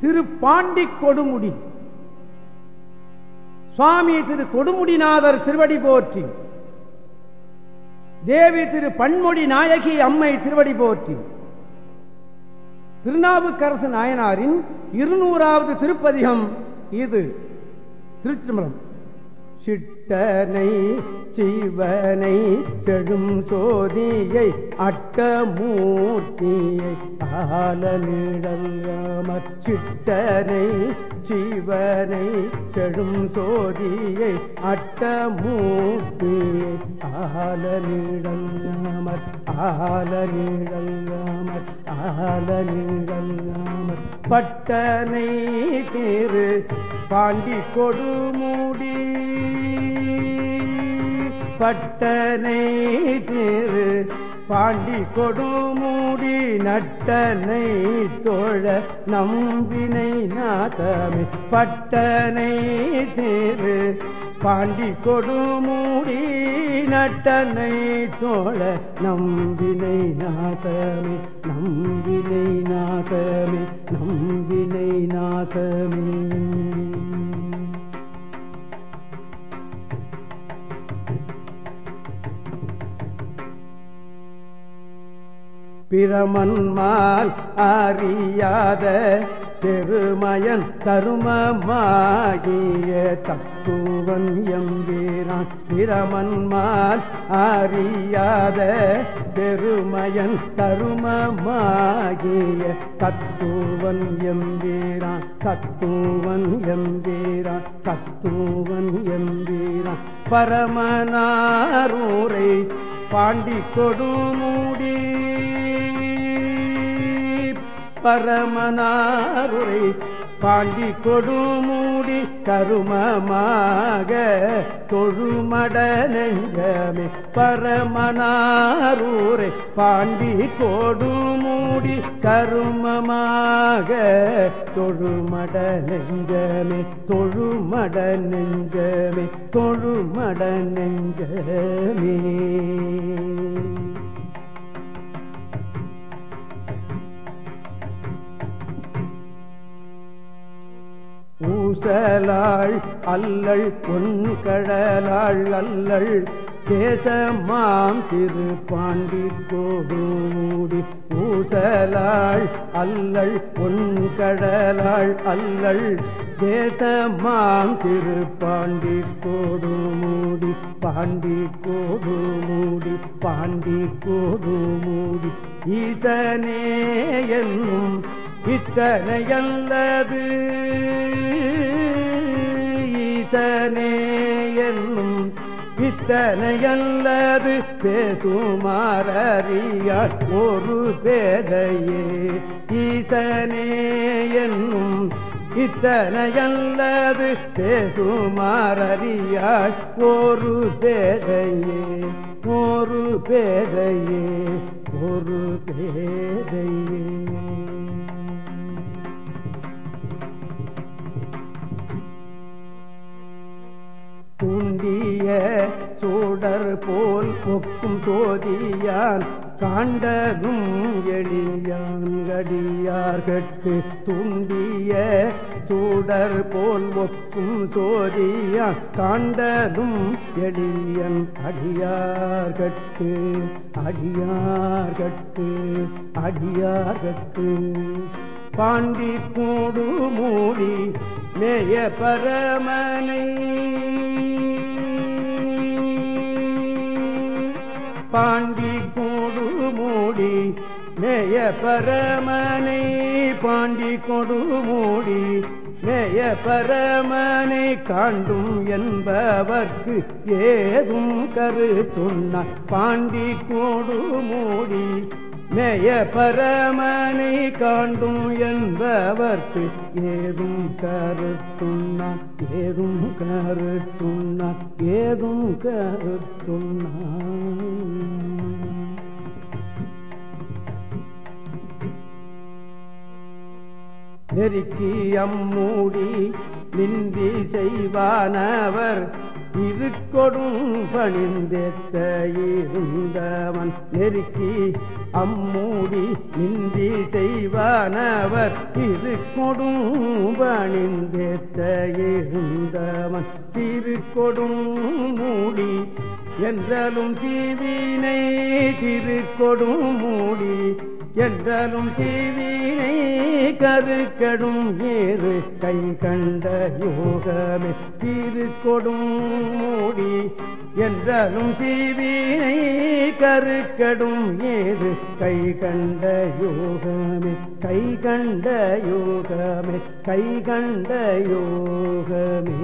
திரு பாண்டி கொடுமுடி. சுவாமி திரு கொடுமுடிநாதர் திருவடி போற்றி. தேவி திரு பன்மொழி நாயகி அம்மை திருவடி போற்றி. திருநாவுக்கரசு நாயனாரின் இருநூறாவது திருப்பதிகம் இது. திருச்சிதம்பரம் சித்தனை சிவனை செழும் சோதியை அட்டமூர்த்தியை ஆலனிடல்லாமற் சித்தனை சிவனை செழும் சோதியை அட்டமூர்த்தியை ஆலனிடல்லாமற் ஆலனிடல்லாமற் ஆலனிடல்லாமற் பட்டனை திரு பாண்டி கொடுமுடி பட்டனை திரு பாண்டி கொடுமூடி நட்டனை தோழ நம்பினை நாதமே. பட்டனை திரு பாண்டி கொடுமூடி நட்டனை தோழ நம்பினை நாதமே. நம்பினை நாதமே நம்பினை நாதமே. பிரமன்மால் அறியாத பெருமயன் தருமமாகிய தத்துவன் எம்பீரான் பிரமன்மால் அறியாத பெருமயன் தருமமாகிய தத்துவன் எம்பீரான் தத்துவன் எம்பீரான் தத்துவன் எம்பீரான் பரமனாரூரை பாண்டி கொடுமூடி பரமனாருரை பாண்டி கொடுமூடி கருமமாக தொழுமட நெஞ்சமே பரமனாரூரை பாண்டி கொடுமூடி கருமமாக தொழுமட நெஞ்சமே தொழுமட நெஞ்சமே தொழுமட நெஞ்சமே ஊசலாள் அல்லள் பொன்கழலாள் அல்லள். கேதமாம் திருப்பாண்டி கோடூடி ஊசலாள் அல்லள் பொன்கழலாள் அல்லள். கேதமாம் திருப்பாண்டி கோடுமூடி பாண்டி கோடுமூடி பாண்டி கோடுமூடி ஈசனே என்னும் இத்தனையல்லது ஈதனே என்னும் இத்தனையல்லது பேசுமாறியாள் ஒரு பேதையே. ஈதனே என்னும் இத்தனையல்லது பேசுமாறியாள் ஒரு பேதையே. ஒரு பேதையே ஒரு பேதையே. தூண்டிய சூடர் போல் பொக்கும் சோதியான் காண்டனும் எளியான் கடியார்கட்கு தூண்டிய சூடர் போல் ஒக்கும் சோதியான் காண்டனும் எளியன் அடியார்கட்கு அடியார்கட்கு அடியார்கட்கு பாண்டி கூடு மூடி மேய பரமனை பாண்டி கொடு மூடி மேய பரமனை பாண்டி கொடு மூடி மேய பரமனை காண்டும் என்பவர்க்கு ஏதும் கருத்துண்ண. பாண்டி கொடு மூடி மேய பரமனை காண்டும் என்பவர்க்கு ஏதும் கருத்துண்ணா. ஏதும் கருத்துண்ணா ஏதும் கருத்துண்ணா. நெருக்கி அம்மூடி நின்றி செய்வானவர். இருக்கொடும் பணிந்தெத்த இருந்தவன் நெருக்கி அம்மூடி நின்றி செய்வானவர். இருக்கொடும் பணிந்தெத்த இருந்தவன் திருக்கொடும் மூடி என்றாலும் தீவினை திருக்கொடும் மூடி என்றாலும் தீவினை கருக்கடும் ஏறு கை கண்ட யோகமே தீது கொடும் மூடி. என்றாலும் தீவினை கருக்கடும் ஏது கை கண்ட யோகமே கை கண்ட யோகமே கை கண்ட யோகமே.